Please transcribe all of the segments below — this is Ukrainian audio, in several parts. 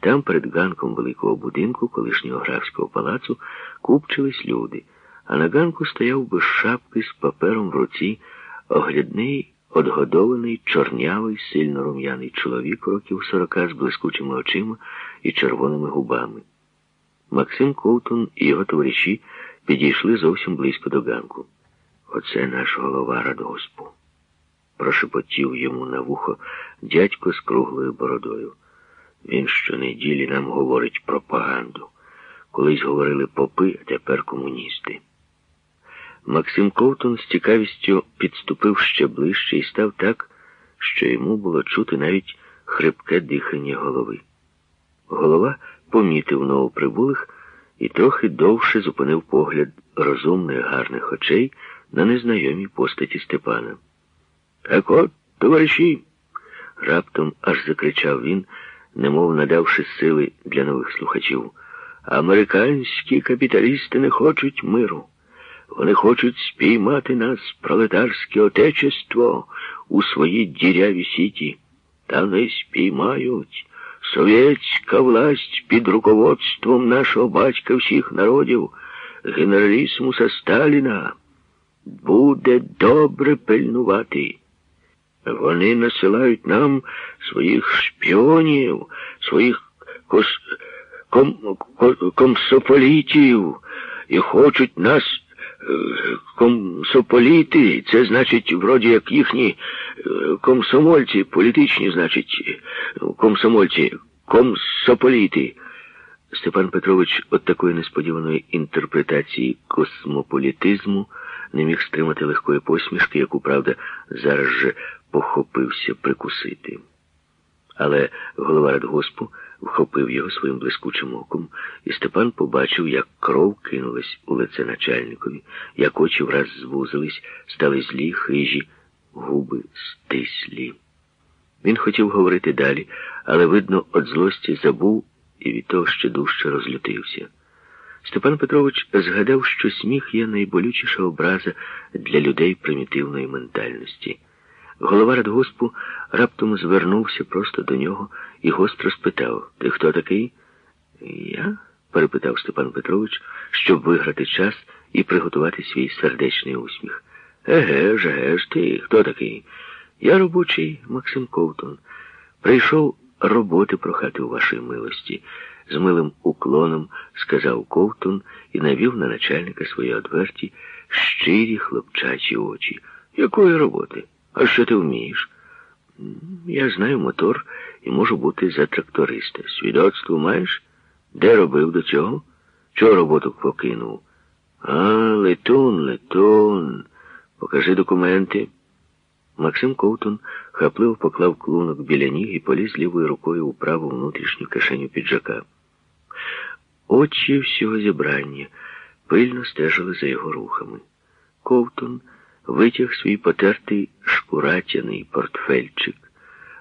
Там, перед ганком великого будинку, колишнього графського палацу, купчились люди, а на ганку стояв без шапки з папером в руці оглядний, одгодований, чорнявий, сильно рум'яний чоловік років сорока з блискучими очима і червоними губами. Максим Ковтун і його товариші підійшли зовсім близько до ганку. Оце наш голова радгоспу. Прошепотів йому на вухо дядько з круглою бородою. Він щонеділі нам говорить пропаганду. Колись говорили попи, а тепер комуністи. Максим Ковтун з цікавістю підступив ще ближче і став так, що йому було чути навіть хрипке дихання голови. Голова помітив новоприбулих і трохи довше зупинив погляд розумних гарних очей на незнайомій постаті Степана. Так от, товариші, раптом аж закричав він, немов надавши сили для нових слухачів. Американські капіталісти не хочуть миру. Вони хочуть спіймати нас, пролетарське отечество, у своїй діряві сіті. Та не спіймають. Совєтська власть під руководством нашого батька всіх народів, генералісмуса Сталіна, буде добре пильнувати. Вони насилають нам своїх шпіонів, своїх кос... ком... комсополітів і хочуть нас е, комсополіти, це значить, вроді як їхні е, комсомольці, політичні, значить, комсомольці, комсополіти. Степан Петрович от такої несподіваної інтерпретації космополітизму не міг стримати легкої посмішки, яку, правда, зараз же похопився прикусити. Але голова радгоспу вхопив його своїм блискучим оком, і Степан побачив, як кров кинулась у лице начальникові, як очі враз звузились, стали злі, хижі, губи стислі. Він хотів говорити далі, але, видно, від злості забув і від того ще дужче розлютився. Степан Петрович згадав, що сміх є найболючіша образа для людей примітивної ментальності. Голова радгоспу раптом звернувся просто до нього і гостро спитав Ти хто такий? Я? перепитав Степан Петрович, щоб виграти час і приготувати свій сердечний усміх. Еге ж, еге ж ти, хто такий? Я робочий Максим Ковтун. Прийшов роботи прохати у вашій милості. З милим уклоном сказав Ковтун і навів на начальника свої одверті, щирі хлопчачі очі. Якої роботи? А що ти вмієш? Я знаю мотор і можу бути за тракториста. Свідоцтво маєш? Де робив до цього? Чого роботу покинув? А, летун, летун. Покажи документи. Максим Ковтун хапливо поклав клунок біля ніг і поліз лівою рукою у праву внутрішню кишеню піджака. Очі всього зібрання пильно стежили за його рухами. Ковтун витяг свій потертий шкуратяний портфельчик,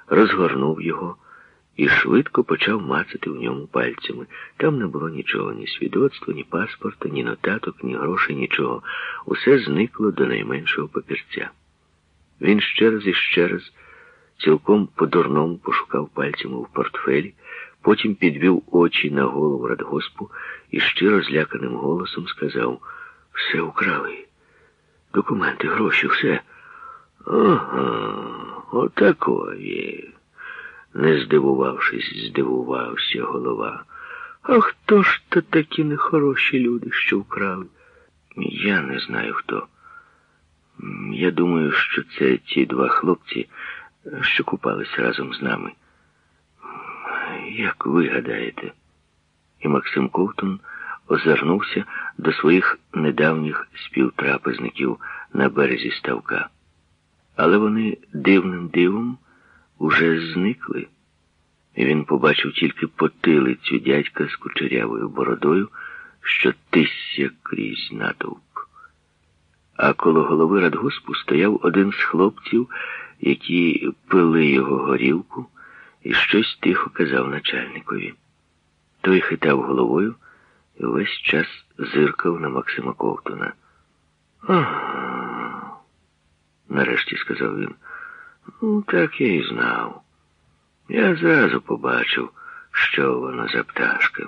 розгорнув його і швидко почав мацати в ньому пальцями. Там не було нічого, ні свідоцтва, ні паспорта, ні нотаток, ні грошей, нічого. Усе зникло до найменшого папірця. Він ще раз і ще раз цілком по-дурному пошукав пальцями в портфелі, потім підвів очі на голову радгоспу і щиро зляканим голосом сказав все украли. Документи, гроші, все. Ага, отакої. Не здивувавшись, здивувався голова. А хто ж то такі нехороші люди, що вкрали? Я не знаю хто. Я думаю, що це ті два хлопці, що купалися разом з нами. Як ви гадаєте? І Максим Ковтун озирнувся до своїх недавніх співтрапезників на березі ставка. Але вони дивним дивом уже зникли, і він побачив тільки потилицю дядька з кучерявою бородою, що тисся крізь натовп. А коло голови радгоспу стояв один з хлопців, які пили його горілку, і щось тихо казав начальникові. Той хитав головою і весь час зиркав на Максима Ковтуна. Ага, нарешті сказав він. Ну, так я і знав. Я зразу побачив, Що воно за пташка?